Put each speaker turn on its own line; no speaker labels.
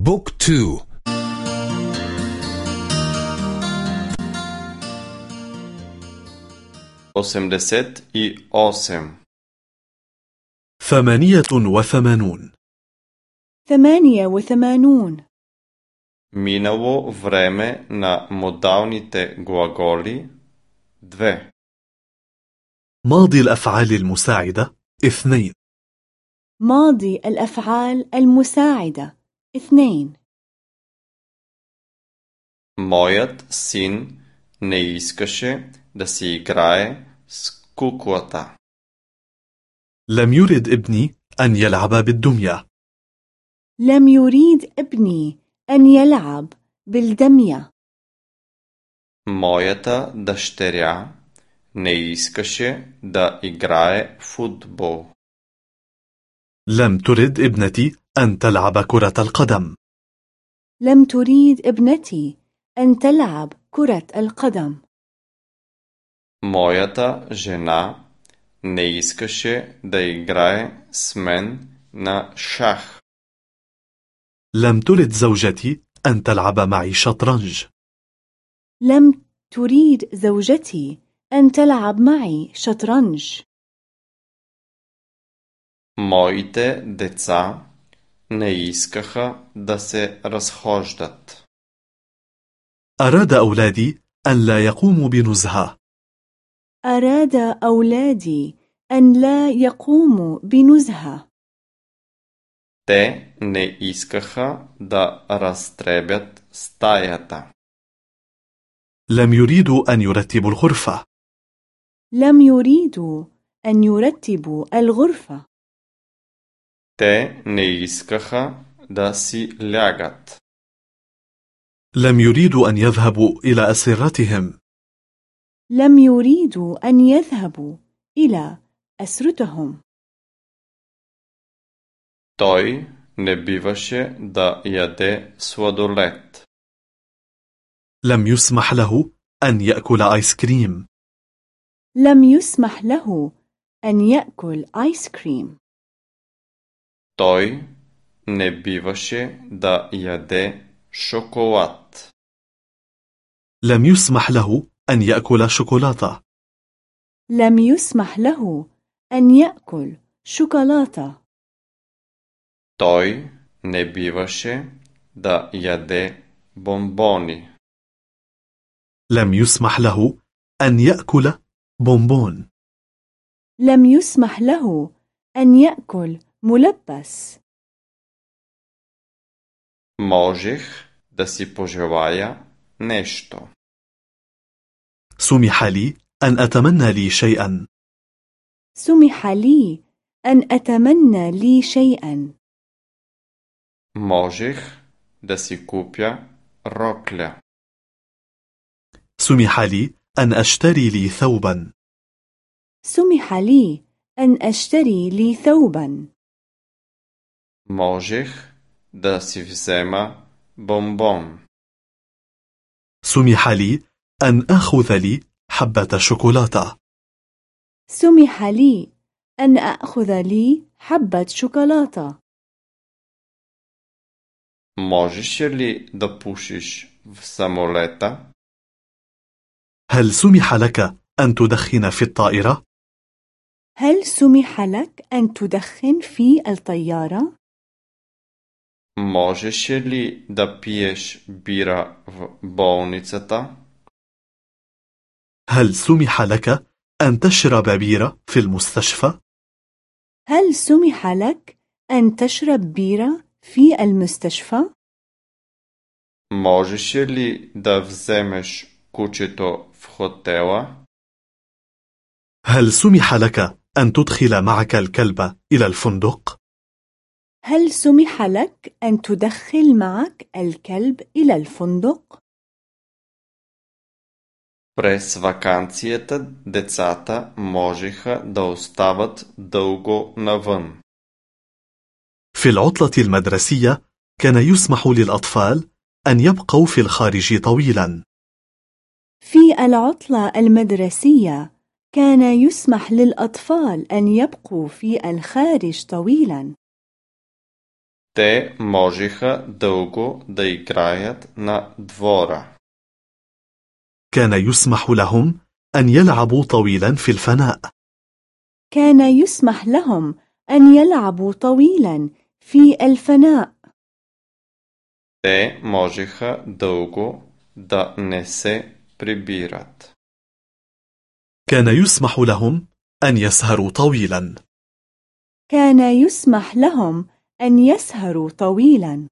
بوك تو
Osemdeset i osem.
ثمانية وثمانون
ثمانية وثمانون
Minalo vreme na modalните gлаголи две.
ماضي الأفعال المساعدة اثنين
ماضي الأفعال المساعدة اثنين
Моят син не искаше да си играе с куклата.
لم يرد ابني أن يلعب بالدمية
لم يريد ابني أن يلعب بالدمية
Моята дъщеря не искаше да играе футбол.
لم ترد ابنتي أن تلعب كرة القدم
لم تريد ابنتي أن تلعب كرة القدم
Моята жена не искаше да играе с мен на шах.
لم ترد زوجتي أن تلعب معي شطرنج
لم تريد زوجتي أن تلعب معي شطرنج
Моите деца не искаха да се разхождат.
أراد أولادي أن لا يقوموا بنزهة
أراد أولادي أن لا يقوموا بنزهة
Те не искаха да разтребят стаята.
لم يريدوا أن يرتبوا الغرفة
لم يريدوا أن يرتبوا الغرفة
Те не искаха да си лягат.
لم يريدوا أن يذهبوا إلى أسرتهم
لم يريدوا أن يذهبوا إلى أسرتهم
Той не биваше да яде сладолет.
لم يسمح له أن يأكل آيس كريم
لم يسمح له أن يأكل آيس كريم
Той не биваше да яде шоколад.
لم يسمح له أن يأكل شوكولاتة
لم يسمح له أن يأكل شوكولاتة
Той не биваше да яде бомбони.
لم يسمح له أن يأكل بونبون
لم يسمح له أن يأكل ملبس
Можех да си пожелая нещо.
سمح لي أن أتمنى لي شيئا
سمح لي أن أتمنى لي شيئا
Можех да си купя рокля.
سمح لي أن أشتري لي ثوبا
سمح لي أن أشتري لي ثوبا
Можех да си взема бомбон.
سمح لي أن أخذ لي حبة شوكولاتة
سمح لي أن أخذ لي حبة شوكولاتة
Можеше ли да пушиш в самолета?
هل سمح لك أن تدخن في الطائرة؟
هل سمح لك أن تدخن في الطيارة؟
Можеше ли да пиеш бира в болницата?
هل سمح لك أن تشرب بيرة في المستشفى؟
هل سمح لك أن تشرب بيرة في المستشفى؟
Можеше ли да вземеш кучето в хотела?
هل سمح لك أن تدخل معك الكلب إلى الفندق؟
هل سمح لك أن تدخل معك الكلب إلى الفندق؟
През вакансията децата можеха да остават дълго навън.
في العطلة المدرسية كان يسمح للأطفال أن يبقوا في الخارج طويلا
في العطلة المدرسية كان يسمح للأطفال أن يبقوا في الخارج طويلا
Те можеха дълго да играят на двора.
كان يسمح لهم أن يلعبوا طويلا في الفناء
كان يسمح لهم أن يلعبوا طويلا في الفناء
Те можеха дълго да не се прибират.
كان يسمح لهم أن يسهروا طويلا
كان يسمح لهم أن يسهروا طويلا.